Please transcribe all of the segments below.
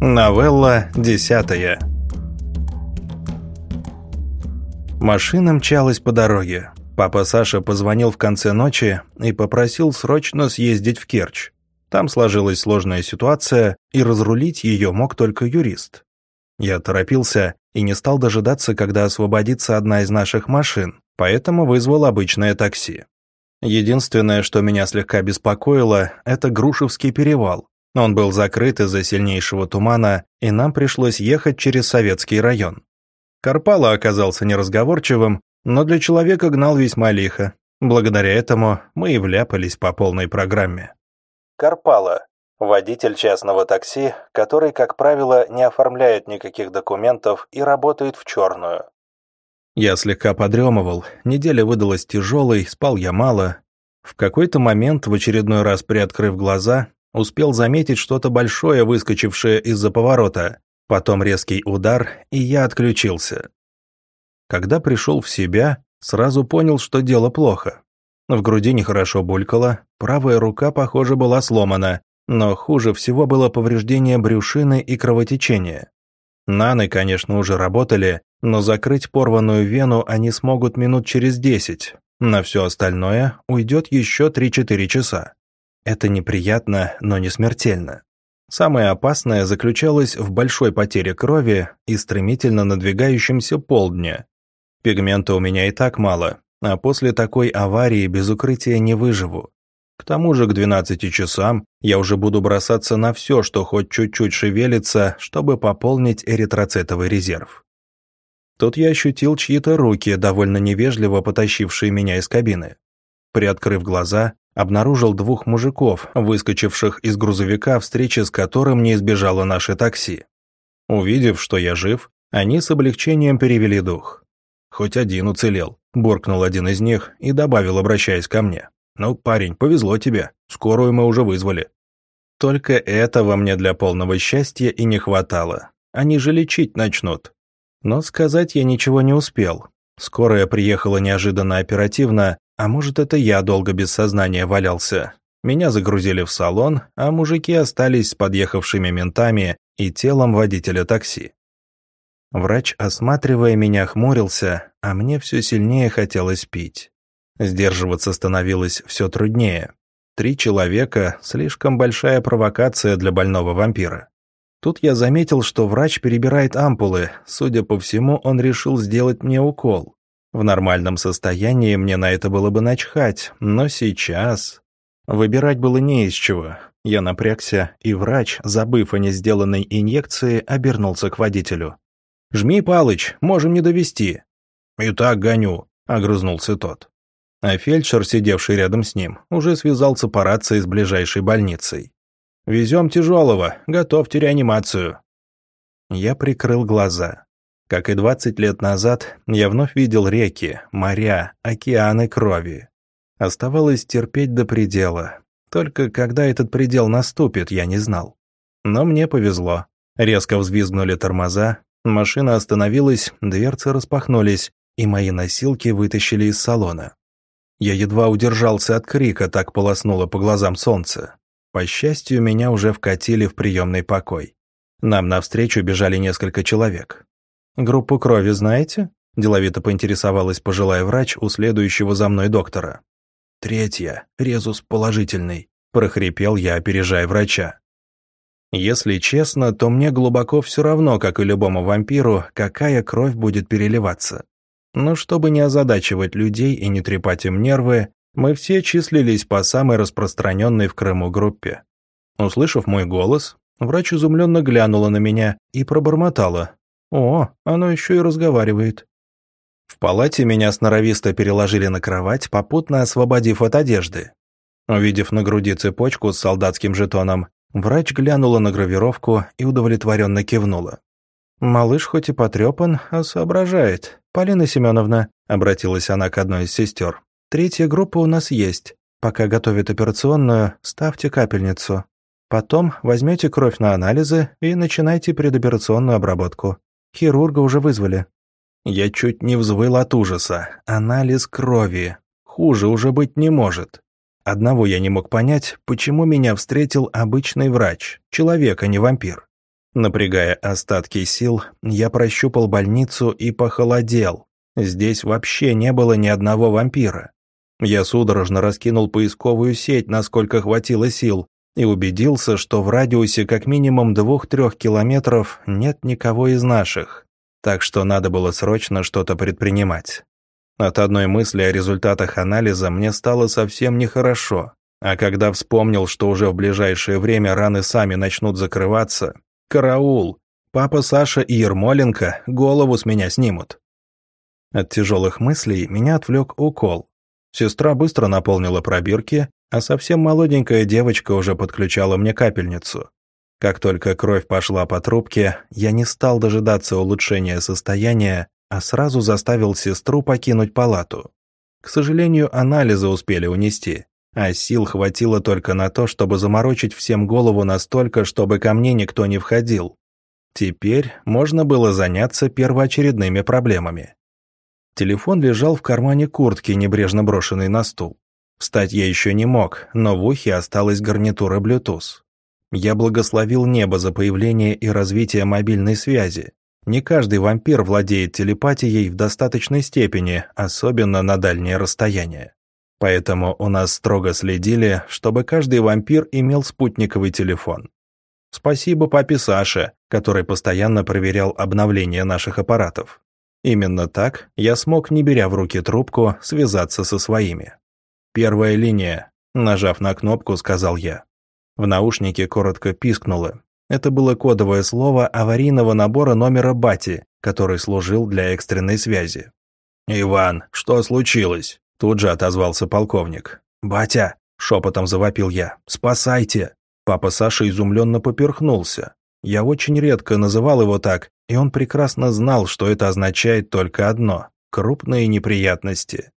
Новелла десятая. Машина мчалась по дороге. Папа Саша позвонил в конце ночи и попросил срочно съездить в Керчь. Там сложилась сложная ситуация, и разрулить ее мог только юрист. Я торопился и не стал дожидаться, когда освободится одна из наших машин, поэтому вызвал обычное такси. Единственное, что меня слегка беспокоило, это Грушевский перевал. Он был закрыт из-за сильнейшего тумана, и нам пришлось ехать через Советский район. Карпала оказался неразговорчивым, но для человека гнал весьма лихо. Благодаря этому мы и вляпались по полной программе. Карпала – водитель частного такси, который, как правило, не оформляет никаких документов и работает в черную. Я слегка подремывал, неделя выдалась тяжелой, спал я мало. В какой-то момент, в очередной раз приоткрыв глаза, успел заметить что-то большое, выскочившее из-за поворота. Потом резкий удар, и я отключился. Когда пришел в себя, сразу понял, что дело плохо. В груди нехорошо булькало, правая рука, похоже, была сломана, но хуже всего было повреждение брюшины и кровотечение. Наны, конечно, уже работали, но закрыть порванную вену они смогут минут через десять. На все остальное уйдет еще 3-4 часа. Это неприятно, но не смертельно. Самое опасное заключалось в большой потере крови и стремительно надвигающемся полдня. Пигмента у меня и так мало, а после такой аварии без укрытия не выживу. К тому же к 12 часам я уже буду бросаться на все, что хоть чуть-чуть шевелится, чтобы пополнить эритроцитовый резерв. Тут я ощутил чьи-то руки, довольно невежливо потащившие меня из кабины. Приоткрыв глаза, обнаружил двух мужиков, выскочивших из грузовика, встречи с которым не избежало наше такси. Увидев, что я жив, они с облегчением перевели дух. «Хоть один уцелел», – буркнул один из них и добавил, обращаясь ко мне. «Ну, парень, повезло тебе, скорую мы уже вызвали». Только этого мне для полного счастья и не хватало. Они же лечить начнут. Но сказать я ничего не успел. Скорая приехала неожиданно оперативно, а может, это я долго без сознания валялся. Меня загрузили в салон, а мужики остались с подъехавшими ментами и телом водителя такси. Врач, осматривая меня, хмурился, а мне все сильнее хотелось пить. Сдерживаться становилось все труднее. Три человека – слишком большая провокация для больного вампира. Тут я заметил, что врач перебирает ампулы. Судя по всему, он решил сделать мне укол. В нормальном состоянии мне на это было бы начхать, но сейчас... Выбирать было не из чего. Я напрягся, и врач, забыв о не сделанной инъекции, обернулся к водителю. «Жми, Палыч, можем не довести». «И так гоню», — огрызнулся тот. А фельдшер, сидевший рядом с ним, уже связался по рации с ближайшей больницей. «Везем тяжелого, готовьте реанимацию». Я прикрыл глаза. Как и 20 лет назад, я вновь видел реки, моря, океаны крови. Оставалось терпеть до предела. Только когда этот предел наступит, я не знал. Но мне повезло. Резко взвизгнули тормоза, машина остановилась, дверцы распахнулись, и мои носилки вытащили из салона. Я едва удержался от крика, так полоснуло по глазам солнце. По счастью, меня уже вкатили в приемный покой. Нам навстречу бежали несколько человек. «Группу крови знаете?» – деловито поинтересовалась пожилая врач у следующего за мной доктора. «Третья. Резус положительный», – прохрипел я, опережая врача. Если честно, то мне глубоко все равно, как и любому вампиру, какая кровь будет переливаться. Но чтобы не озадачивать людей и не трепать им нервы, мы все числились по самой распространенной в Крыму группе. Услышав мой голос, врач изумленно глянула на меня и пробормотала. О, оно еще и разговаривает. В палате меня сноровисто переложили на кровать, попутно освободив от одежды. Увидев на груди цепочку с солдатским жетоном, врач глянула на гравировку и удовлетворенно кивнула. «Малыш хоть и потрепан, а соображает. Полина Семеновна», — обратилась она к одной из сестер, — «третья группа у нас есть. Пока готовят операционную, ставьте капельницу. Потом возьмете кровь на анализы и начинайте предоперационную обработку. Хирурга уже вызвали». Я чуть не взвыл от ужаса. Анализ крови. Хуже уже быть не может. Одного я не мог понять, почему меня встретил обычный врач, человек, а не вампир. Напрягая остатки сил, я прощупал больницу и похолодел. Здесь вообще не было ни одного вампира. Я судорожно раскинул поисковую сеть, насколько хватило сил, и убедился, что в радиусе как минимум двух-трех километров нет никого из наших. Так что надо было срочно что-то предпринимать. От одной мысли о результатах анализа мне стало совсем нехорошо. А когда вспомнил, что уже в ближайшее время раны сами начнут закрываться, караул, папа Саша и Ермоленко голову с меня снимут. От тяжелых мыслей меня отвлек укол. Сестра быстро наполнила пробирки, а совсем молоденькая девочка уже подключала мне капельницу. Как только кровь пошла по трубке, я не стал дожидаться улучшения состояния, а сразу заставил сестру покинуть палату. К сожалению, анализы успели унести, а сил хватило только на то, чтобы заморочить всем голову настолько, чтобы ко мне никто не входил. Теперь можно было заняться первоочередными проблемами. Телефон лежал в кармане куртки, небрежно брошенный на стул. Встать я еще не мог, но в ухе осталась гарнитура Bluetooth. Я благословил небо за появление и развитие мобильной связи. Не каждый вампир владеет телепатией в достаточной степени, особенно на дальнее расстояние. Поэтому у нас строго следили, чтобы каждый вампир имел спутниковый телефон. Спасибо папе Саше, который постоянно проверял обновление наших аппаратов. Именно так я смог, не беря в руки трубку, связаться со своими. «Первая линия», — нажав на кнопку, сказал я. В наушнике коротко пискнуло. Это было кодовое слово аварийного набора номера Бати, который служил для экстренной связи. «Иван, что случилось?» Тут же отозвался полковник. «Батя!» – шепотом завопил я. «Спасайте!» Папа Саша изумленно поперхнулся. Я очень редко называл его так, и он прекрасно знал, что это означает только одно – крупные неприятности.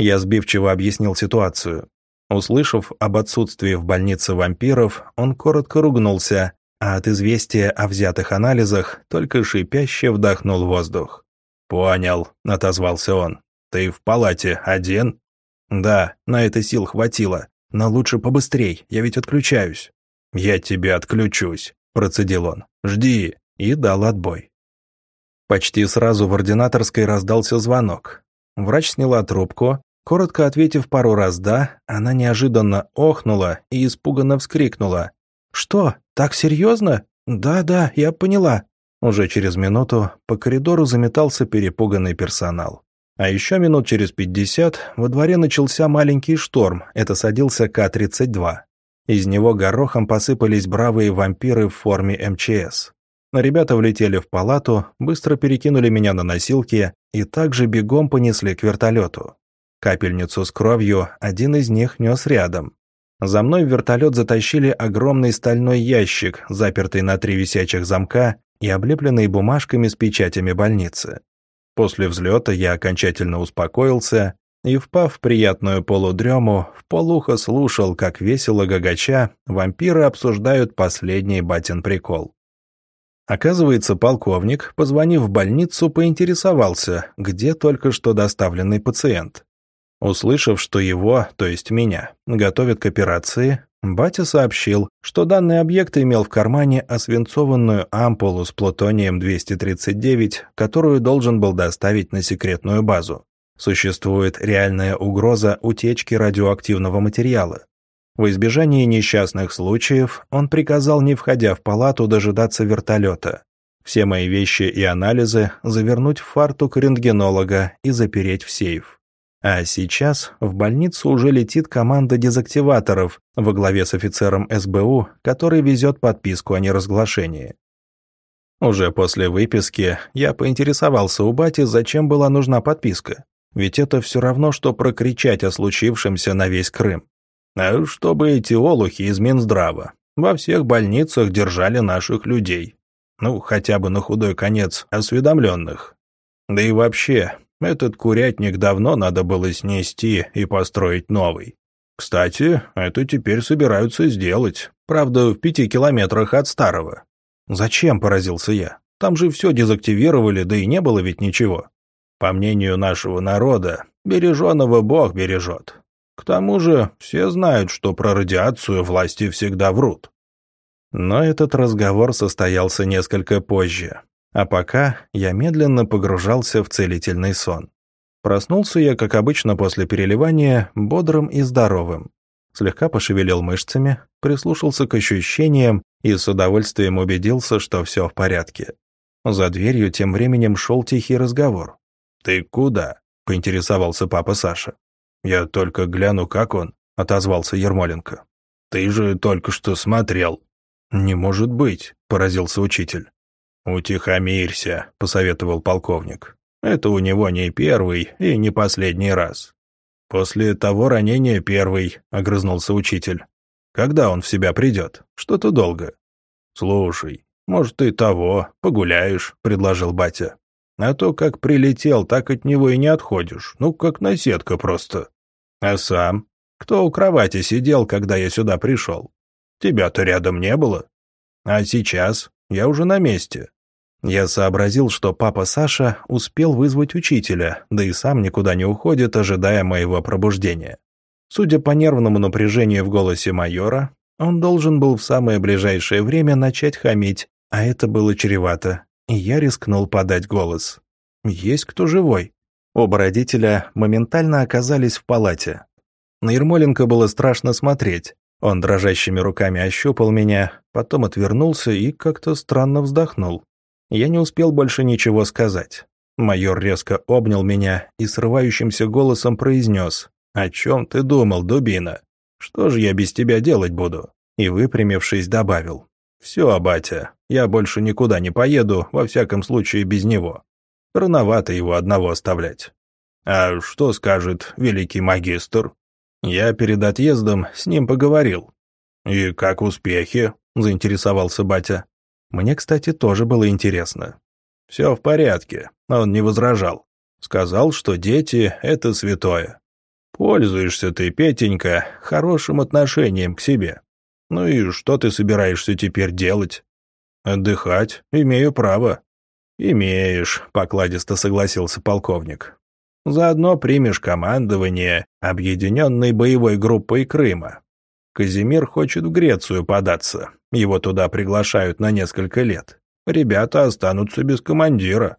Я сбивчиво объяснил ситуацию. Услышав об отсутствии в больнице вампиров, он коротко ругнулся, а от известия о взятых анализах только шипяще вдохнул воздух. «Понял», — отозвался он. «Ты в палате один?» «Да, на это сил хватило. Но лучше побыстрей, я ведь отключаюсь». «Я тебе отключусь», — процедил он. «Жди». И дал отбой. Почти сразу в ординаторской раздался звонок. Врач сняла трубку, коротко ответив пару раз «да», она неожиданно охнула и испуганно вскрикнула. «Что, так серьезно? Да-да, я поняла». Уже через минуту по коридору заметался перепуганный персонал. А еще минут через пятьдесят во дворе начался маленький шторм, это садился К-32. Из него горохом посыпались бравые вампиры в форме МЧС. Ребята влетели в палату, быстро перекинули меня на носилки и также бегом понесли к вертолету. Капельницу с кровью один из них нес рядом. За мной в вертолет затащили огромный стальной ящик, запертый на три висячих замка и облепленный бумажками с печатями больницы. После взлета я окончательно успокоился и, впав в приятную полудрему, в полухо слушал, как весело гагача вампиры обсуждают последний батин прикол. Оказывается, полковник, позвонив в больницу, поинтересовался, где только что доставленный пациент. Услышав, что его, то есть меня, готовят к операции, Батя сообщил, что данный объект имел в кармане освинцованную ампулу с плутонием-239, которую должен был доставить на секретную базу. Существует реальная угроза утечки радиоактивного материала. В избежании несчастных случаев он приказал, не входя в палату, дожидаться вертолета. Все мои вещи и анализы завернуть в фартук рентгенолога и запереть в сейф. А сейчас в больницу уже летит команда дезактиваторов во главе с офицером СБУ, который везет подписку о неразглашении. Уже после выписки я поинтересовался у бати, зачем была нужна подписка. Ведь это все равно, что прокричать о случившемся на весь Крым. А чтобы эти олухи из Минздрава во всех больницах держали наших людей. Ну, хотя бы на худой конец осведомленных. Да и вообще, этот курятник давно надо было снести и построить новый. Кстати, это теперь собираются сделать. Правда, в пяти километрах от старого. Зачем, поразился я. Там же все дезактивировали, да и не было ведь ничего. По мнению нашего народа, береженого Бог бережет. К тому же, все знают, что про радиацию власти всегда врут. Но этот разговор состоялся несколько позже, а пока я медленно погружался в целительный сон. Проснулся я, как обычно, после переливания, бодрым и здоровым. Слегка пошевелил мышцами, прислушался к ощущениям и с удовольствием убедился, что все в порядке. За дверью тем временем шел тихий разговор. «Ты куда?» — поинтересовался папа Саша. «Я только гляну, как он», — отозвался Ермоленко. «Ты же только что смотрел». «Не может быть», — поразился учитель. «Утихомирься», — посоветовал полковник. «Это у него не первый и не последний раз». «После того ранения первый», — огрызнулся учитель. «Когда он в себя придет? Что-то долго». «Слушай, может, ты того, погуляешь», — предложил батя. «А то, как прилетел, так от него и не отходишь. Ну, как наседка просто». «А сам? Кто у кровати сидел, когда я сюда пришел? Тебя-то рядом не было. А сейчас я уже на месте. Я сообразил, что папа Саша успел вызвать учителя, да и сам никуда не уходит, ожидая моего пробуждения. Судя по нервному напряжению в голосе майора, он должен был в самое ближайшее время начать хамить, а это было чревато, и я рискнул подать голос. «Есть кто живой?» Оба родителя моментально оказались в палате. На Ермоленко было страшно смотреть. Он дрожащими руками ощупал меня, потом отвернулся и как-то странно вздохнул. Я не успел больше ничего сказать. Майор резко обнял меня и срывающимся голосом произнес «О чем ты думал, дубина? Что же я без тебя делать буду?» И, выпрямившись, добавил «Все, батя, я больше никуда не поеду, во всяком случае без него. Рановато его одного оставлять». «А что скажет великий магистр?» Я перед отъездом с ним поговорил. «И как успехи?» – заинтересовался батя. Мне, кстати, тоже было интересно. «Все в порядке», – он не возражал. Сказал, что дети – это святое. Пользуешься ты, Петенька, хорошим отношением к себе. Ну и что ты собираешься теперь делать? Отдыхать, имею право. Имеешь, покладисто согласился полковник. Заодно примешь командование объединенной боевой группой Крыма. Казимир хочет в Грецию податься. Его туда приглашают на несколько лет. Ребята останутся без командира.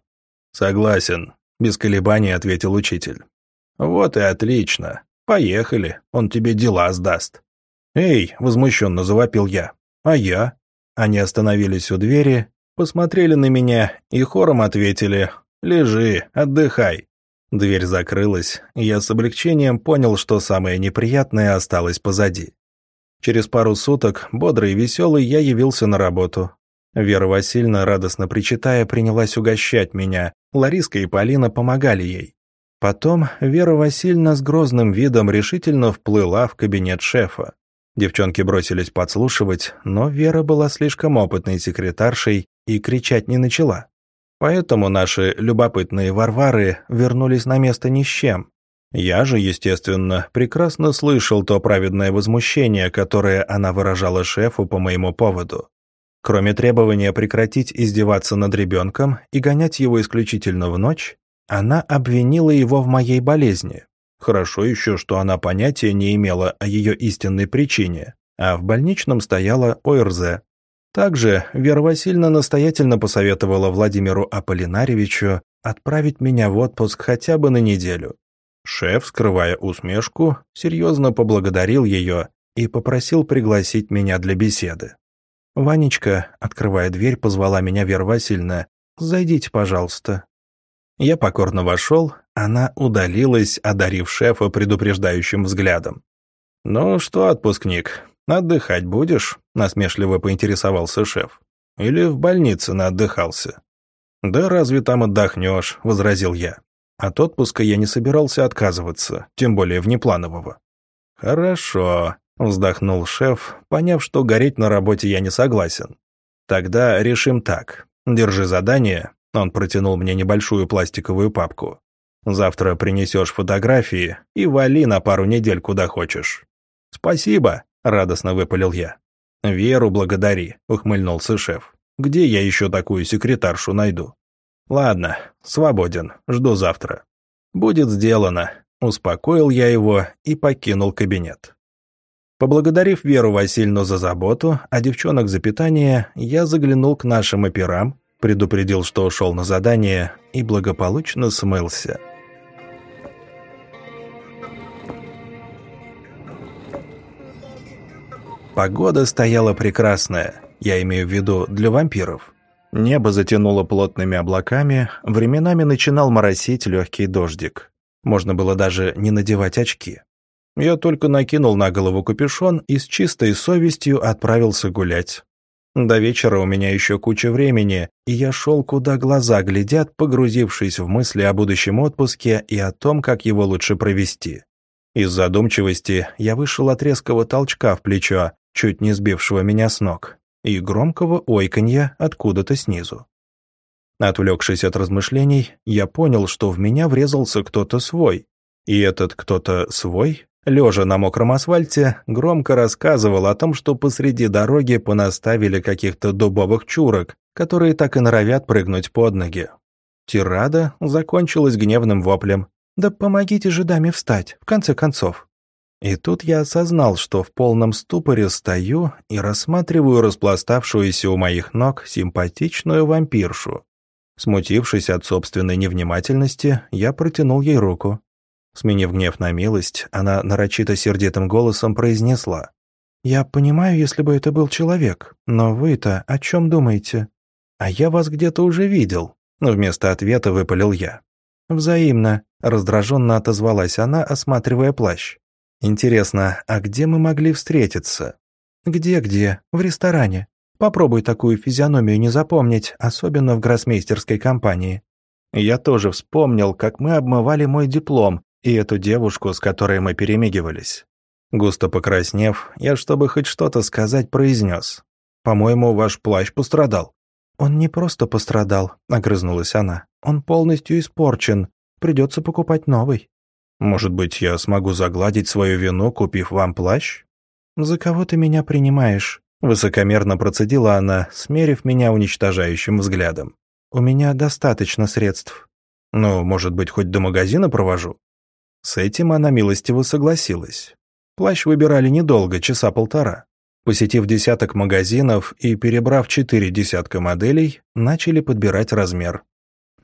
Согласен, без колебаний ответил учитель. Вот и отлично. Поехали, он тебе дела сдаст. Эй, возмущенно завопил я. А я? Они остановились у двери, посмотрели на меня и хором ответили «Лежи, отдыхай». Дверь закрылась, и я с облегчением понял, что самое неприятное осталось позади. Через пару суток, бодрый и веселый, я явился на работу. Вера Васильевна, радостно причитая, принялась угощать меня. Лариска и Полина помогали ей. Потом Вера Васильевна с грозным видом решительно вплыла в кабинет шефа. Девчонки бросились подслушивать, но Вера была слишком опытной секретаршей и кричать не начала. Поэтому наши любопытные Варвары вернулись на место ни с чем. Я же, естественно, прекрасно слышал то праведное возмущение, которое она выражала шефу по моему поводу. Кроме требования прекратить издеваться над ребенком и гонять его исключительно в ночь, она обвинила его в моей болезни. Хорошо еще, что она понятия не имела о ее истинной причине, а в больничном стояла ОРЗ, также Вера Васильевна настоятельно посоветовала Владимиру Аполлинарьевичу отправить меня в отпуск хотя бы на неделю. Шеф, скрывая усмешку, серьезно поблагодарил ее и попросил пригласить меня для беседы. «Ванечка», открывая дверь, позвала меня Вера Васильевна, «Зайдите, пожалуйста». Я покорно вошел, она удалилась, одарив шефа предупреждающим взглядом. «Ну что, отпускник, «Отдыхать будешь?» – насмешливо поинтересовался шеф. «Или в больнице наотдыхался?» «Да разве там отдохнешь?» – возразил я. От отпуска я не собирался отказываться, тем более внепланового. «Хорошо», – вздохнул шеф, поняв, что гореть на работе я не согласен. «Тогда решим так. Держи задание». Он протянул мне небольшую пластиковую папку. «Завтра принесешь фотографии и вали на пару недель куда хочешь». «Спасибо», — радостно выпалил я. «Веру благодари», — ухмыльнулся шеф. «Где я еще такую секретаршу найду?» «Ладно, свободен, жду завтра». «Будет сделано», — успокоил я его и покинул кабинет. Поблагодарив Веру Васильевну за заботу, а девчонок за питание, я заглянул к нашим операм, предупредил, что ушел на задание и благополучно смылся. Погода стояла прекрасная, я имею в виду для вампиров. Небо затянуло плотными облаками, временами начинал моросить легкий дождик. Можно было даже не надевать очки. Я только накинул на голову капюшон и с чистой совестью отправился гулять. До вечера у меня еще куча времени, и я шел, куда глаза глядят, погрузившись в мысли о будущем отпуске и о том, как его лучше провести. Из задумчивости я вышел от резкого толчка в плечо, чуть не сбившего меня с ног, и громкого ойканья откуда-то снизу. Отвлекшись от размышлений, я понял, что в меня врезался кто-то свой, и этот кто-то свой лежа на мокром асфальте, громко рассказывал о том, что посреди дороги понаставили каких-то дубовых чурок, которые так и норовят прыгнуть под ноги. Тирада закончилась гневным воплем. «Да помогите же даме встать, в конце концов». И тут я осознал, что в полном ступоре стою и рассматриваю распластавшуюся у моих ног симпатичную вампиршу. Смутившись от собственной невнимательности, я протянул ей руку. Сменив гнев на милость, она нарочито сердитым голосом произнесла. «Я понимаю, если бы это был человек, но вы-то о чем думаете? А я вас где-то уже видел», — вместо ответа выпалил я. «Взаимно», — раздраженно отозвалась она, осматривая плащ. «Интересно, а где мы могли встретиться?» «Где-где? В ресторане. Попробуй такую физиономию не запомнить, особенно в гроссмейстерской компании». Я тоже вспомнил, как мы обмывали мой диплом, и эту девушку, с которой мы перемигивались. Густо покраснев, я, чтобы хоть что-то сказать, произнес. «По-моему, ваш плащ пострадал». «Он не просто пострадал», — огрызнулась она. «Он полностью испорчен. Придется покупать новый». «Может быть, я смогу загладить свою вину, купив вам плащ?» «За кого ты меня принимаешь?» Высокомерно процедила она, смерив меня уничтожающим взглядом. «У меня достаточно средств». «Ну, может быть, хоть до магазина провожу?» С этим она милостиво согласилась. Плащ выбирали недолго, часа полтора. Посетив десяток магазинов и перебрав четыре десятка моделей, начали подбирать размер.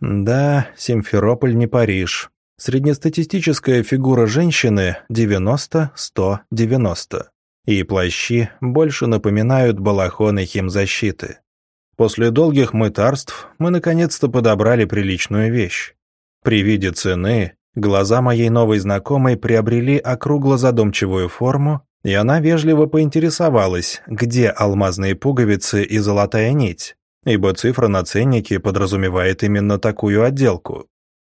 Да, Симферополь не Париж. Среднестатистическая фигура женщины 90-100-90. И плащи больше напоминают балахоны химзащиты. После долгих мытарств мы наконец-то подобрали приличную вещь. При виде цены Глаза моей новой знакомой приобрели округло-задумчивую форму, и она вежливо поинтересовалась, где алмазные пуговицы и золотая нить, ибо цифра на ценнике подразумевает именно такую отделку.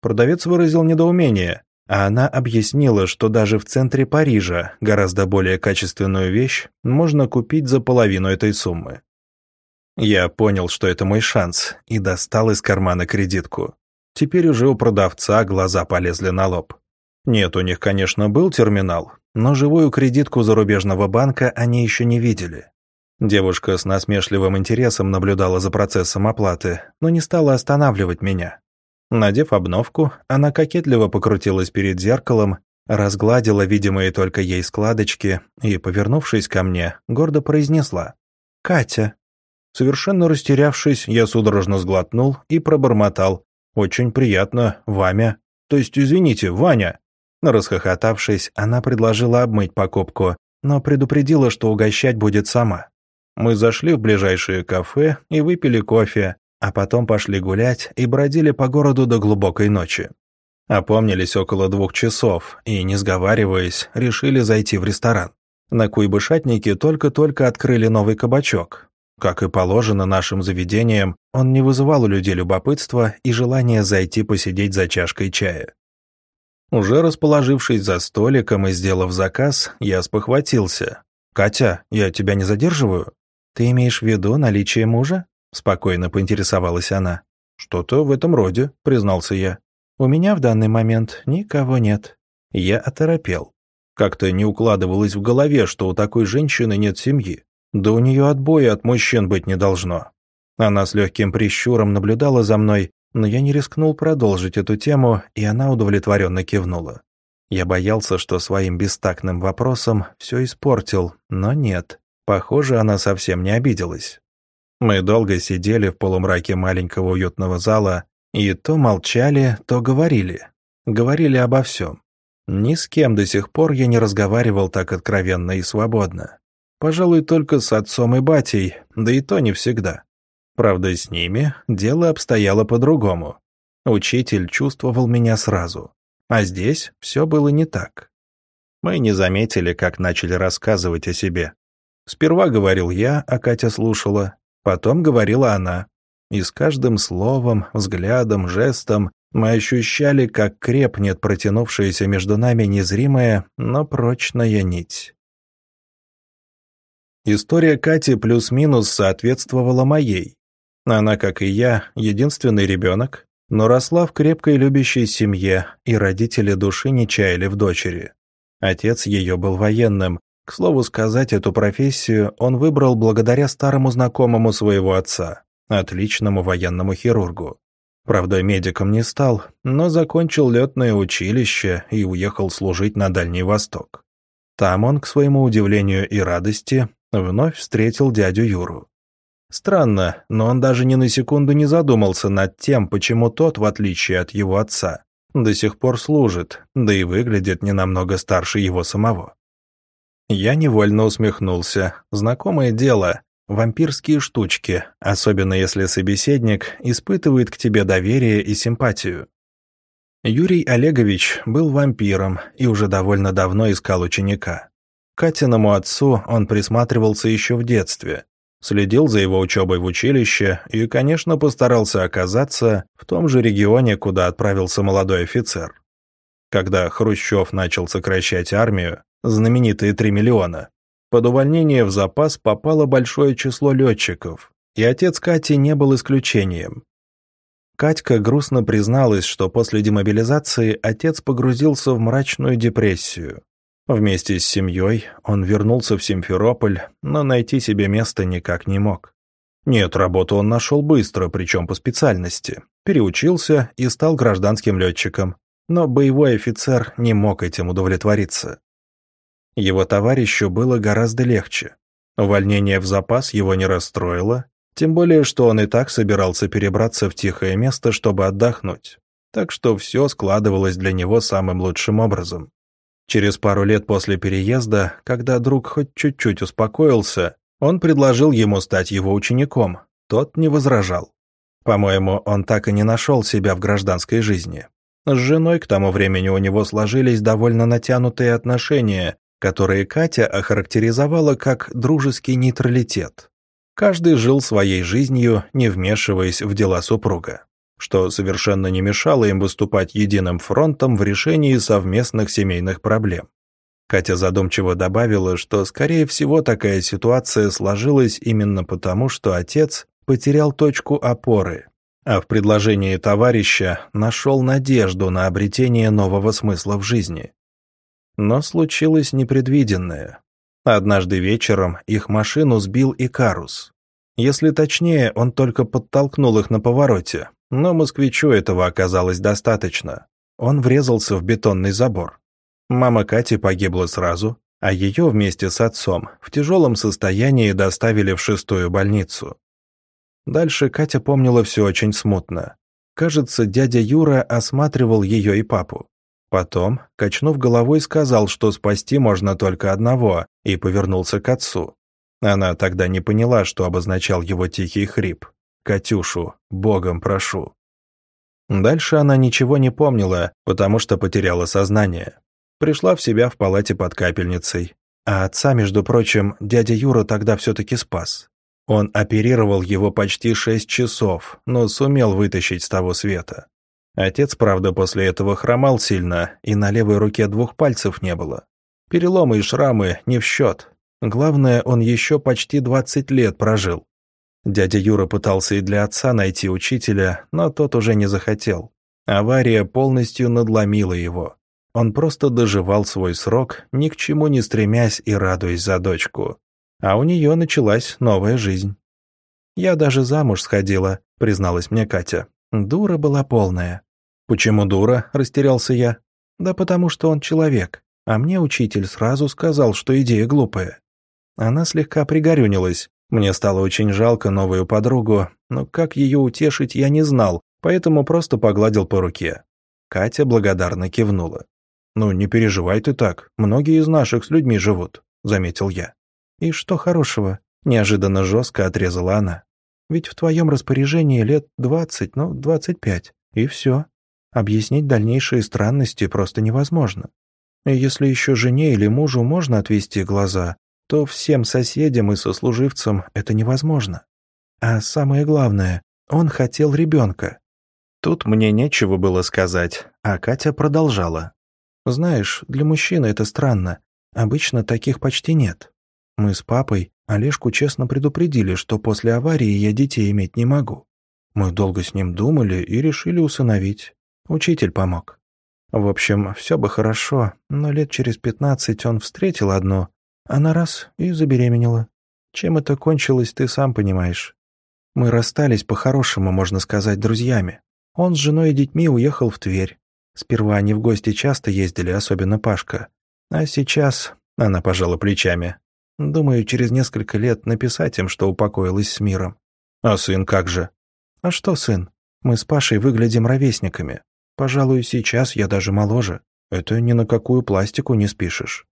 Продавец выразил недоумение, а она объяснила, что даже в центре Парижа гораздо более качественную вещь можно купить за половину этой суммы. Я понял, что это мой шанс, и достал из кармана кредитку. Теперь уже у продавца глаза полезли на лоб. Нет, у них, конечно, был терминал, но живую кредитку зарубежного банка они еще не видели. Девушка с насмешливым интересом наблюдала за процессом оплаты, но не стала останавливать меня. Надев обновку, она кокетливо покрутилась перед зеркалом, разгладила видимые только ей складочки и, повернувшись ко мне, гордо произнесла «Катя». Совершенно растерявшись, я судорожно сглотнул и пробормотал «Очень приятно, Вамя. То есть, извините, Ваня». Расхохотавшись, она предложила обмыть покупку, но предупредила, что угощать будет сама. Мы зашли в ближайшее кафе и выпили кофе, а потом пошли гулять и бродили по городу до глубокой ночи. Опомнились около двух часов и, не сговариваясь, решили зайти в ресторан. На Куйбышатнике только-только открыли новый кабачок, как и положено нашим заведениям, он не вызывал у людей любопытства и желания зайти посидеть за чашкой чая. Уже расположившись за столиком и сделав заказ, я спохватился. «Катя, я тебя не задерживаю?» «Ты имеешь в виду наличие мужа?» Спокойно поинтересовалась она. «Что-то в этом роде», — признался я. «У меня в данный момент никого нет». Я оторопел. Как-то не укладывалось в голове, что у такой женщины нет семьи. Да у нее отбоя от мужчин быть не должно. Она с легким прищуром наблюдала за мной, но я не рискнул продолжить эту тему, и она удовлетворенно кивнула. Я боялся, что своим бестактным вопросом все испортил, но нет. Похоже, она совсем не обиделась. Мы долго сидели в полумраке маленького уютного зала и то молчали, то говорили. Говорили обо всем. Ни с кем до сих пор я не разговаривал так откровенно и свободно. Пожалуй, только с отцом и батей, да и то не всегда. Правда, с ними дело обстояло по-другому. Учитель чувствовал меня сразу. А здесь все было не так. Мы не заметили, как начали рассказывать о себе. Сперва говорил я, а Катя слушала. Потом говорила она. И с каждым словом, взглядом, жестом мы ощущали, как крепнет протянувшаяся между нами незримая, но прочная нить. История Кати плюс-минус соответствовала моей. Она, как и я, единственный ребенок, но росла в крепкой любящей семье, и родители души не чаяли в дочери. Отец ее был военным. К слову сказать, эту профессию он выбрал благодаря старому знакомому своего отца, отличному военному хирургу. Правда, медиком не стал, но закончил летное училище и уехал служить на Дальний Восток. Там он, к своему удивлению и радости, вновь встретил дядю Юру. Странно, но он даже ни на секунду не задумался над тем, почему тот, в отличие от его отца, до сих пор служит, да и выглядит не намного старше его самого. Я невольно усмехнулся. Знакомое дело, вампирские штучки, особенно если собеседник испытывает к тебе доверие и симпатию. Юрий Олегович был вампиром и уже довольно давно искал ученика. Катиному отцу он присматривался еще в детстве, следил за его учебой в училище и, конечно, постарался оказаться в том же регионе, куда отправился молодой офицер. Когда Хрущев начал сокращать армию, знаменитые 3 миллиона, под увольнение в запас попало большое число летчиков, и отец Кати не был исключением. Катька грустно призналась, что после демобилизации отец погрузился в мрачную депрессию. Вместе с семьей он вернулся в Симферополь, но найти себе место никак не мог. Нет, работу он нашел быстро, причем по специальности. Переучился и стал гражданским летчиком. Но боевой офицер не мог этим удовлетвориться. Его товарищу было гораздо легче. Увольнение в запас его не расстроило, тем более, что он и так собирался перебраться в тихое место, чтобы отдохнуть. Так что все складывалось для него самым лучшим образом. Через пару лет после переезда, когда друг хоть чуть-чуть успокоился, он предложил ему стать его учеником. Тот не возражал. По-моему, он так и не нашел себя в гражданской жизни. С женой к тому времени у него сложились довольно натянутые отношения, которые Катя охарактеризовала как дружеский нейтралитет. Каждый жил своей жизнью, не вмешиваясь в дела супруга что совершенно не мешало им выступать единым фронтом в решении совместных семейных проблем. Катя задумчиво добавила, что, скорее всего, такая ситуация сложилась именно потому, что отец потерял точку опоры, а в предложении товарища нашел надежду на обретение нового смысла в жизни. Но случилось непредвиденное. Однажды вечером их машину сбил Икарус. Если точнее, он только подтолкнул их на повороте, но москвичу этого оказалось достаточно. Он врезался в бетонный забор. Мама Кати погибла сразу, а ее вместе с отцом в тяжелом состоянии доставили в шестую больницу. Дальше Катя помнила все очень смутно. Кажется, дядя Юра осматривал ее и папу. Потом, качнув головой, сказал, что спасти можно только одного, и повернулся к отцу. Она тогда не поняла, что обозначал его тихий хрип. Катюшу, богом прошу». Дальше она ничего не помнила, потому что потеряла сознание. Пришла в себя в палате под капельницей. А отца, между прочим, дядя Юра тогда все-таки спас. Он оперировал его почти шесть часов, но сумел вытащить с того света. Отец, правда, после этого хромал сильно, и на левой руке двух пальцев не было. Переломы и шрамы не в счет. Главное, он еще почти 20 лет прожил. Дядя Юра пытался и для отца найти учителя, но тот уже не захотел. Авария полностью надломила его. Он просто доживал свой срок, ни к чему не стремясь и радуясь за дочку. А у нее началась новая жизнь. «Я даже замуж сходила», — призналась мне Катя. «Дура была полная». «Почему дура?» — растерялся я. Да потому что он человек, а мне учитель сразу сказал, что идея глупая. Она слегка пригорюнилась. Мне стало очень жалко новую подругу, но как ее утешить я не знал, поэтому просто погладил по руке. Катя благодарно кивнула. «Ну, не переживай ты так, многие из наших с людьми живут», — заметил я. «И что хорошего?» — неожиданно жестко отрезала она. «Ведь в твоем распоряжении лет двадцать, ну, двадцать пять, и все. Объяснить дальнейшие странности просто невозможно. Если еще жене или мужу можно отвести глаза, то всем соседям и сослуживцам это невозможно. А самое главное, он хотел ребенка. Тут мне нечего было сказать, а Катя продолжала. «Знаешь, для мужчины это странно. Обычно таких почти нет. Мы с папой Олежку честно предупредили, что после аварии я детей иметь не могу. Мы долго с ним думали и решили усыновить. Учитель помог. В общем, все бы хорошо, но лет через пятнадцать он встретил одну, она раз и забеременела. Чем это кончилось, ты сам понимаешь. Мы расстались по-хорошему, можно сказать, друзьями. Он с женой и детьми уехал в Тверь. Сперва они в гости часто ездили, особенно Пашка. А сейчас, она пожала плечами, думаю, через несколько лет написать им, что упокоилась с миром. А сын как же? А что сын? Мы с Пашей выглядим ровесниками. Пожалуй, сейчас я даже моложе. Это ни на какую пластику не спишешь.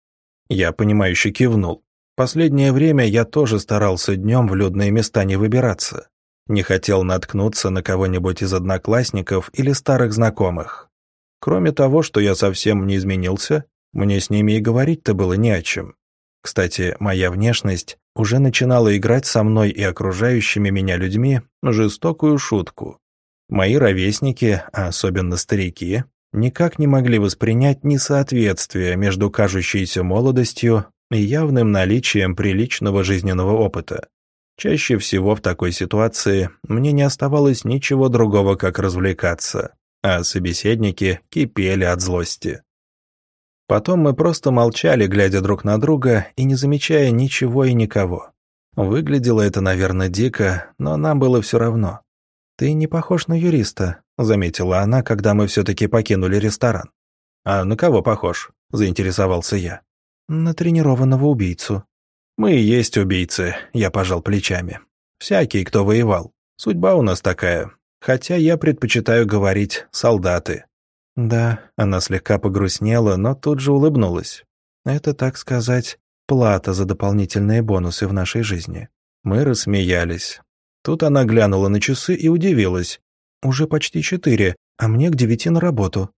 Я, понимающе кивнул. Последнее время я тоже старался днем в людные места не выбираться. Не хотел наткнуться на кого-нибудь из одноклассников или старых знакомых. Кроме того, что я совсем не изменился, мне с ними и говорить-то было не о чем. Кстати, моя внешность уже начинала играть со мной и окружающими меня людьми жестокую шутку. Мои ровесники, а особенно старики, никак не могли воспринять несоответствие между кажущейся молодостью и явным наличием приличного жизненного опыта. Чаще всего в такой ситуации мне не оставалось ничего другого, как развлекаться, а собеседники кипели от злости. Потом мы просто молчали, глядя друг на друга и не замечая ничего и никого. Выглядело это, наверное, дико, но нам было все равно. «Ты не похож на юриста», — заметила она, когда мы все-таки покинули ресторан. «А на кого похож?» — заинтересовался я. «На тренированного убийцу». «Мы и есть убийцы», — я пожал плечами. «Всякий, кто воевал. Судьба у нас такая. Хотя я предпочитаю говорить «солдаты». «Да», — она слегка погрустнела, но тут же улыбнулась. «Это, так сказать, плата за дополнительные бонусы в нашей жизни». Мы рассмеялись. Тут она глянула на часы и удивилась. «Уже почти четыре, а мне к девяти на работу».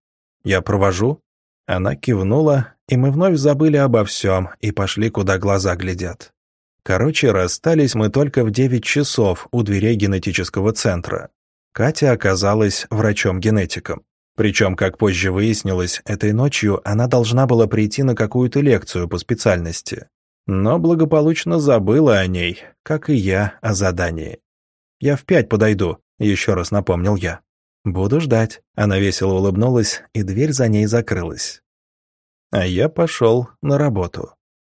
«Я провожу?» Она кивнула, и мы вновь забыли обо всем и пошли, куда глаза глядят. Короче, расстались мы только в девять часов у дверей генетического центра. Катя оказалась врачом-генетиком. Причем, как позже выяснилось, этой ночью она должна была прийти на какую-то лекцию по специальности. Но благополучно забыла о ней, как и я о задании. «Я в пять подойду», — еще раз напомнил я. «Буду ждать». Она весело улыбнулась, и дверь за ней закрылась. А я пошел на работу.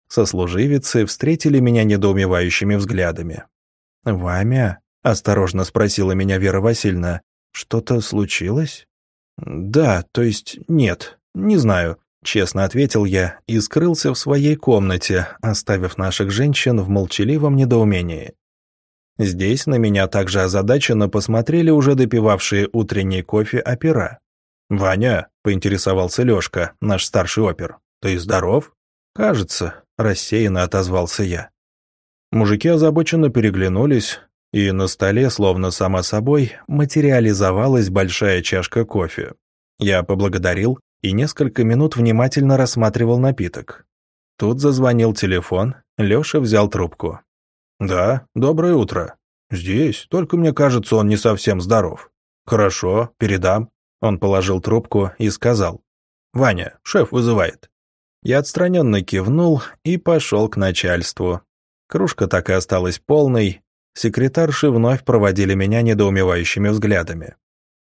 Сослуживицы встретили меня недоумевающими взглядами. «Вамя?» — осторожно спросила меня Вера Васильевна. «Что-то случилось?» «Да, то есть нет, не знаю», — честно ответил я и скрылся в своей комнате, оставив наших женщин в молчаливом недоумении. Здесь на меня также озадаченно посмотрели уже допивавшие утренний кофе опера. «Ваня», — поинтересовался Лёшка, наш старший опер, — «ты здоров?» «Кажется», — рассеянно отозвался я. Мужики озабоченно переглянулись, и на столе, словно само собой, материализовалась большая чашка кофе. Я поблагодарил и несколько минут внимательно рассматривал напиток. Тут зазвонил телефон, Лёша взял трубку. «Да, доброе утро. Здесь, только мне кажется, он не совсем здоров». «Хорошо, передам». Он положил трубку и сказал. «Ваня, шеф вызывает». Я отстраненно кивнул и пошел к начальству. Кружка так и осталась полной. Секретарши вновь проводили меня недоумевающими взглядами.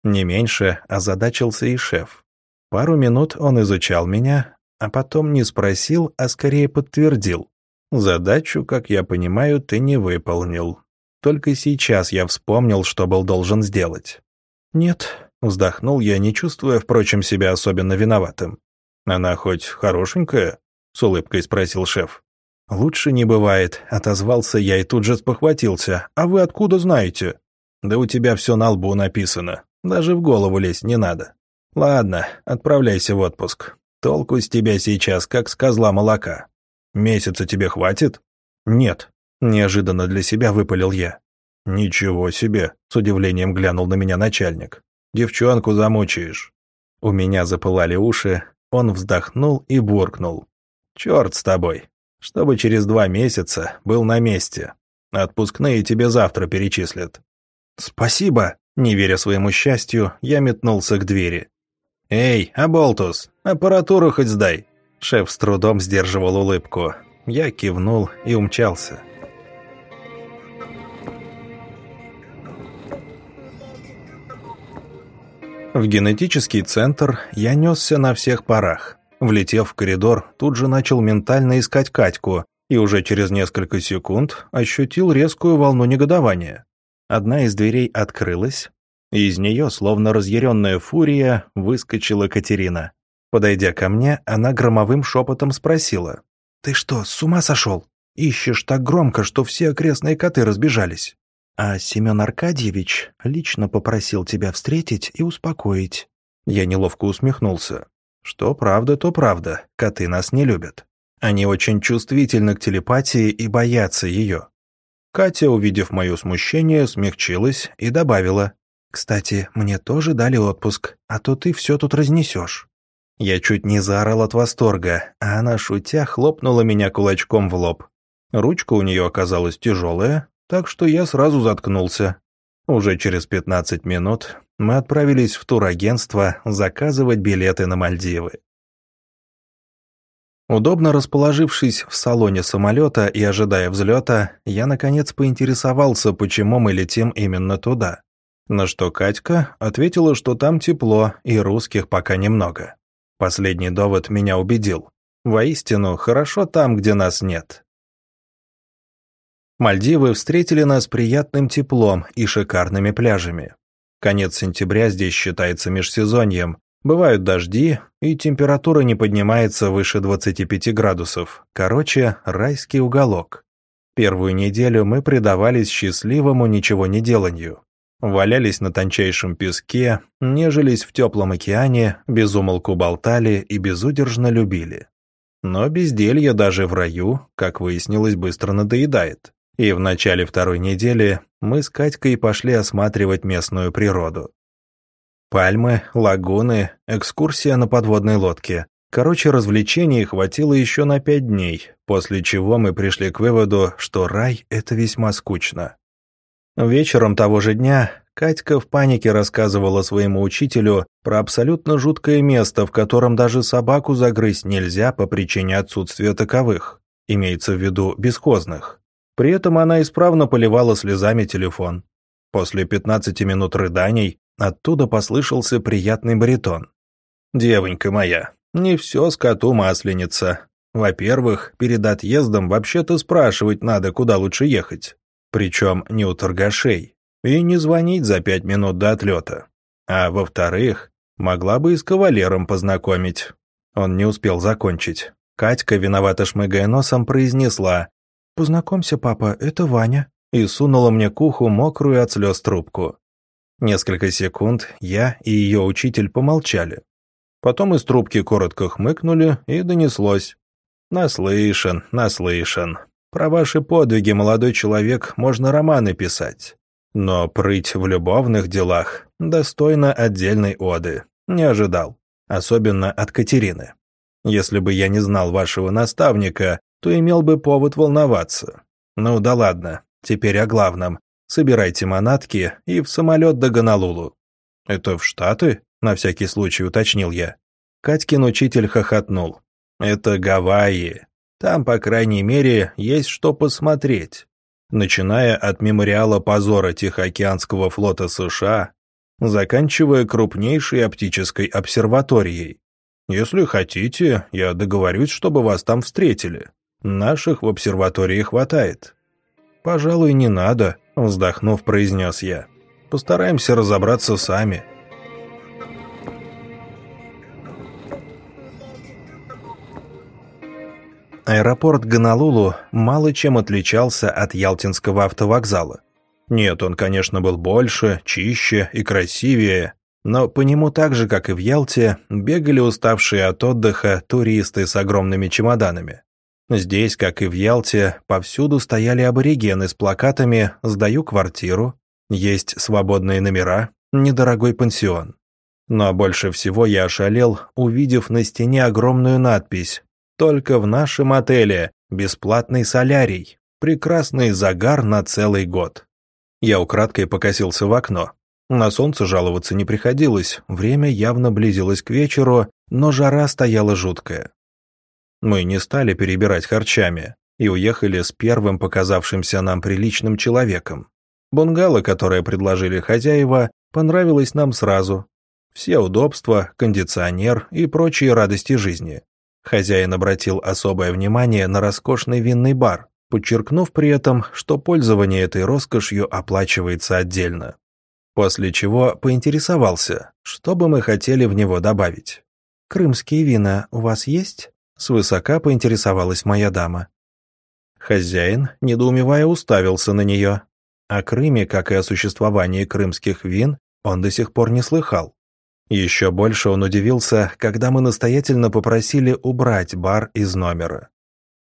Не меньше озадачился и шеф. Пару минут он изучал меня, а потом не спросил, а скорее подтвердил. Задачу, как я понимаю, ты не выполнил. Только сейчас я вспомнил, что был должен сделать. Нет, вздохнул я, не чувствуя, впрочем, себя особенно виноватым. Она хоть хорошенькая?» — с улыбкой спросил шеф. «Лучше не бывает», — отозвался я и тут же спохватился. «А вы откуда знаете?» «Да у тебя все на лбу написано. Даже в голову лезть не надо. Ладно, отправляйся в отпуск. Толку с тебя сейчас, как с козла молока. Месяца тебе хватит?» «Нет», — неожиданно для себя выпалил я. «Ничего себе!» — с удивлением глянул на меня начальник. «Девчонку замучаешь». У меня запылали уши, он вздохнул и буркнул. «Черт с тобой! Чтобы через два месяца был на месте. Отпускные тебе завтра перечислят». «Спасибо!» Не веря своему счастью, я метнулся к двери. «Эй, Аболтус, аппаратуру хоть сдай!» Шеф с трудом сдерживал улыбку. Я кивнул и умчался. В генетический центр я несся на всех парах. Влетев в коридор, тут же начал ментально искать Катьку и уже через несколько секунд ощутил резкую волну негодования. Одна из дверей открылась, и из нее, словно разъяренная фурия, выскочила Катерина. Подойдя ко мне, она громовым шепотом спросила. «Ты что, с ума сошел? Ищешь так громко, что все окрестные коты разбежались». А Семен Аркадьевич лично попросил тебя встретить и успокоить. Я неловко усмехнулся. Что правда, то правда, коты нас не любят. Они очень чувствительны к телепатии и боятся ее. Катя, увидев мое смущение, смягчилась и добавила. «Кстати, мне тоже дали отпуск, а то ты все тут разнесешь». Я чуть не заорал от восторга, а она, шутя, хлопнула меня кулачком в лоб. Ручка у нее оказалась тяжелая, так что я сразу заткнулся. Уже через 15 минут мы отправились в турагентство заказывать билеты на Мальдивы. Удобно расположившись в салоне самолета и ожидая взлета, я наконец поинтересовался, почему мы летим именно туда. На что Катька ответила, что там тепло и русских пока немного. Последний довод меня убедил. Воистину, хорошо там, где нас нет. Мальдивы встретили нас приятным теплом и шикарными пляжами. Конец сентября здесь считается межсезоньем. Бывают дожди, и температура не поднимается выше 25 градусов. Короче, райский уголок. Первую неделю мы предавались счастливому ничего не деланию. Валялись на тончайшем песке, нежились в теплом океане, безумолку болтали и безудержно любили. Но безделье даже в раю, как выяснилось, быстро надоедает и в начале второй недели мы с Катькой пошли осматривать местную природу. Пальмы, лагуны, экскурсия на подводной лодке. Короче, развлечений хватило еще на пять дней, после чего мы пришли к выводу, что рай — это весьма скучно. Вечером того же дня Катька в панике рассказывала своему учителю про абсолютно жуткое место, в котором даже собаку загрызть нельзя по причине отсутствия таковых, имеется в виду бесхозных. При этом она исправно поливала слезами телефон. После 15 минут рыданий оттуда послышался приятный баритон. «Девонька моя, не все скоту масленица. Во-первых, перед отъездом вообще-то спрашивать надо, куда лучше ехать. Причем не у торгашей. И не звонить за пять минут до отлета. А во-вторых, могла бы и с кавалером познакомить». Он не успел закончить. Катька, виновато шмыгая носом, произнесла «Познакомься, папа, это Ваня», и сунула мне к уху мокрую от слез трубку. Несколько секунд я и ее учитель помолчали. Потом из трубки коротко хмыкнули, и донеслось. «Наслышан, наслышан. Про ваши подвиги, молодой человек, можно романы писать. Но прыть в любовных делах достойно отдельной оды. Не ожидал. Особенно от Катерины. Если бы я не знал вашего наставника, то имел бы повод волноваться. Ну да ладно, теперь о главном. Собирайте манатки и в самолет до Гонолулу. Это в Штаты? На всякий случай уточнил я. Катькин учитель хохотнул. Это Гавайи. Там, по крайней мере, есть что посмотреть. Начиная от мемориала позора Тихоокеанского флота США, заканчивая крупнейшей оптической обсерваторией. Если хотите, я договорюсь, чтобы вас там встретили. Наших в обсерватории хватает». «Пожалуй, не надо», — вздохнув, произнес я. «Постараемся разобраться сами». Аэропорт Гонолулу мало чем отличался от Ялтинского автовокзала. Нет, он, конечно, был больше, чище и красивее, но по нему так же, как и в Ялте, бегали уставшие от отдыха туристы с огромными чемоданами. Здесь, как и в Ялте, повсюду стояли аборигены с плакатами «Сдаю квартиру», «Есть свободные номера», «Недорогой пансион». Но больше всего я ошалел, увидев на стене огромную надпись «Только в нашем отеле бесплатный солярий, прекрасный загар на целый год». Я украдкой покосился в окно. На солнце жаловаться не приходилось, время явно близилось к вечеру, но жара стояла жуткая. Мы не стали перебирать харчами и уехали с первым показавшимся нам приличным человеком. Бунгало, которое предложили хозяева, понравилось нам сразу. Все удобства, кондиционер и прочие радости жизни. Хозяин обратил особое внимание на роскошный винный бар, подчеркнув при этом, что пользование этой роскошью оплачивается отдельно. После чего поинтересовался, что бы мы хотели в него добавить. «Крымские вина у вас есть?» Свысока поинтересовалась моя дама. Хозяин, недоумевая, уставился на нее. О Крыме, как и о существовании крымских вин, он до сих пор не слыхал. Еще больше он удивился, когда мы настоятельно попросили убрать бар из номера.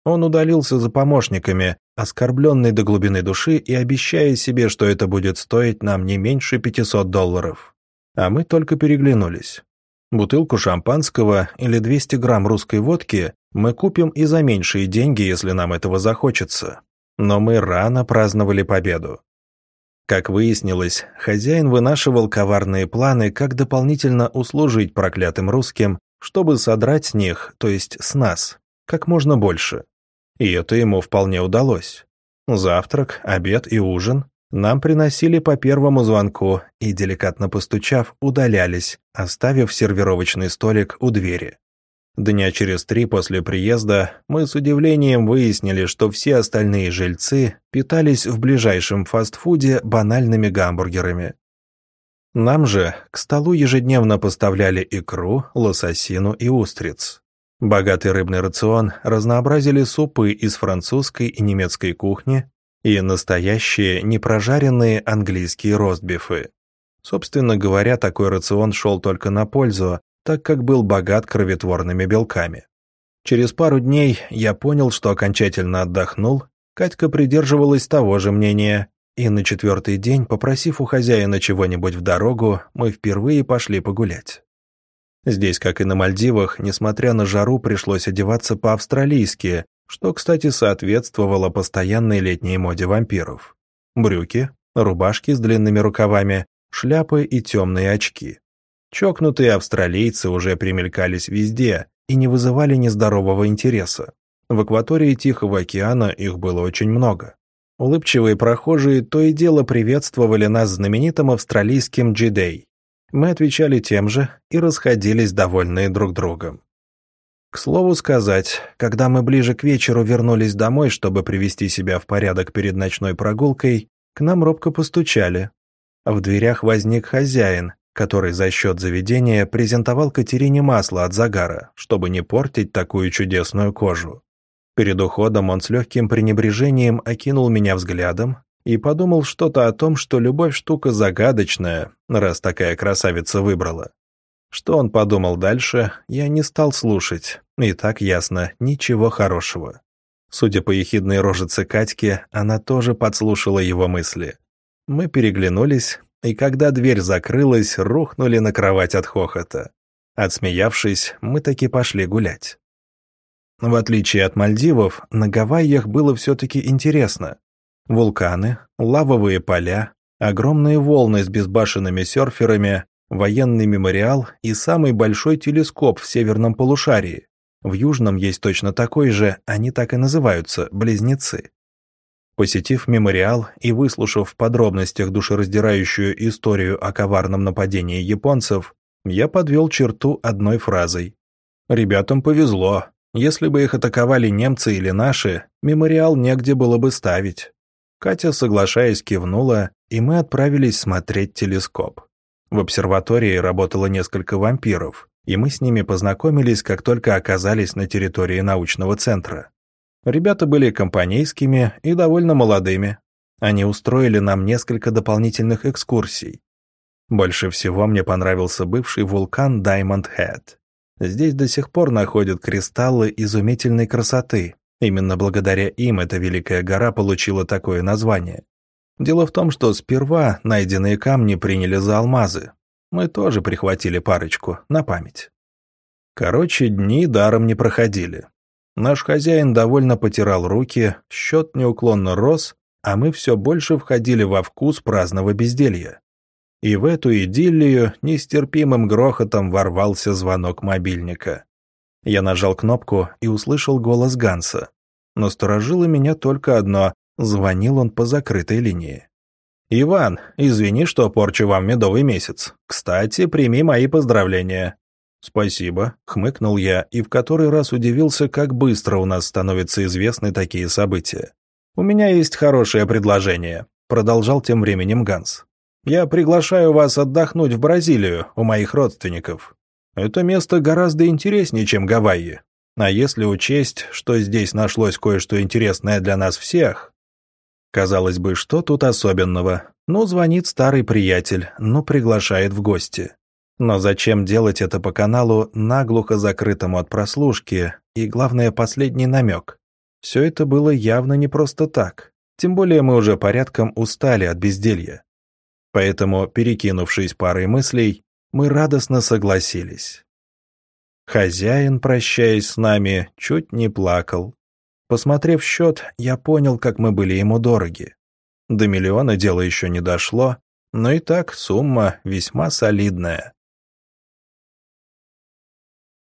Он удалился за помощниками, оскорбленный до глубины души и обещая себе, что это будет стоить нам не меньше 500 долларов. А мы только переглянулись. Бутылку шампанского или 200 грамм русской водки мы купим и за меньшие деньги, если нам этого захочется. Но мы рано праздновали победу. Как выяснилось, хозяин вынашивал коварные планы, как дополнительно услужить проклятым русским, чтобы содрать с них, то есть с нас, как можно больше. И это ему вполне удалось. Завтрак, обед и ужин нам приносили по первому звонку и, деликатно постучав, удалялись, оставив сервировочный столик у двери. Дня через три после приезда мы с удивлением выяснили, что все остальные жильцы питались в ближайшем фастфуде банальными гамбургерами. Нам же к столу ежедневно поставляли икру, лососину и устриц. Богатый рыбный рацион разнообразили супы из французской и немецкой кухни, и настоящие непрожаренные английские ростбифы. Собственно говоря, такой рацион шел только на пользу, так как был богат кроветворными белками. Через пару дней я понял, что окончательно отдохнул, Катька придерживалась того же мнения, и на четвертый день, попросив у хозяина чего-нибудь в дорогу, мы впервые пошли погулять. Здесь, как и на Мальдивах, несмотря на жару, пришлось одеваться по-австралийски, что, кстати, соответствовало постоянной летней моде вампиров. Брюки, рубашки с длинными рукавами, шляпы и темные очки. Чокнутые австралийцы уже примелькались везде и не вызывали нездорового интереса. В акватории Тихого океана их было очень много. Улыбчивые прохожие то и дело приветствовали нас знаменитым австралийским джидей. Мы отвечали тем же и расходились довольные друг другом. К слову сказать, когда мы ближе к вечеру вернулись домой, чтобы привести себя в порядок перед ночной прогулкой, к нам робко постучали. В дверях возник хозяин, который за счет заведения презентовал Катерине масло от загара, чтобы не портить такую чудесную кожу. Перед уходом он с легким пренебрежением окинул меня взглядом и подумал что-то о том, что любовь штука загадочная, раз такая красавица выбрала. Что он подумал дальше, я не стал слушать, и так ясно, ничего хорошего. Судя по ехидной рожице Катьки, она тоже подслушала его мысли. Мы переглянулись, и когда дверь закрылась, рухнули на кровать от хохота. Отсмеявшись, мы таки пошли гулять. В отличие от Мальдивов, на Гавайях было все-таки интересно. Вулканы, лавовые поля, огромные волны с безбашенными серферами, военный мемориал и самый большой телескоп в северном полушарии. В южном есть точно такой же, они так и называются – близнецы. Посетив мемориал и выслушав в подробностях душераздирающую историю о коварном нападении японцев, я подвел черту одной фразой. Ребятам повезло. Если бы их атаковали немцы или наши, мемориал негде было бы ставить. Катя, соглашаясь, кивнула, и мы отправились смотреть телескоп. В обсерватории работало несколько вампиров, и мы с ними познакомились, как только оказались на территории научного центра. Ребята были компанейскими и довольно молодыми. Они устроили нам несколько дополнительных экскурсий. Больше всего мне понравился бывший вулкан Diamond Head. Здесь до сих пор находят кристаллы изумительной красоты. Именно благодаря им эта великая гора получила такое название. Дело в том, что сперва найденные камни приняли за алмазы. Мы тоже прихватили парочку, на память. Короче, дни даром не проходили. Наш хозяин довольно потирал руки, счет неуклонно рос, а мы все больше входили во вкус праздного безделья. И в эту идиллию нестерпимым грохотом ворвался звонок мобильника. Я нажал кнопку и услышал голос Ганса. Но сторожило меня только одно — звонил он по закрытой линии. «Иван, извини, что порчу вам медовый месяц. Кстати, прими мои поздравления». «Спасибо», — хмыкнул я и в который раз удивился, как быстро у нас становятся известны такие события. «У меня есть хорошее предложение», — продолжал тем временем Ганс. Я приглашаю вас отдохнуть в Бразилию у моих родственников. Это место гораздо интереснее, чем Гавайи. А если учесть, что здесь нашлось кое-что интересное для нас всех... Казалось бы, что тут особенного? Ну, звонит старый приятель, ну, приглашает в гости. Но зачем делать это по каналу, наглухо закрытому от прослушки, и, главное, последний намек? Все это было явно не просто так. Тем более мы уже порядком устали от безделья. Поэтому, перекинувшись парой мыслей, мы радостно согласились. Хозяин, прощаясь с нами, чуть не плакал. Посмотрев счет, я понял, как мы были ему дороги. До миллиона дело еще не дошло, но и так сумма весьма солидная.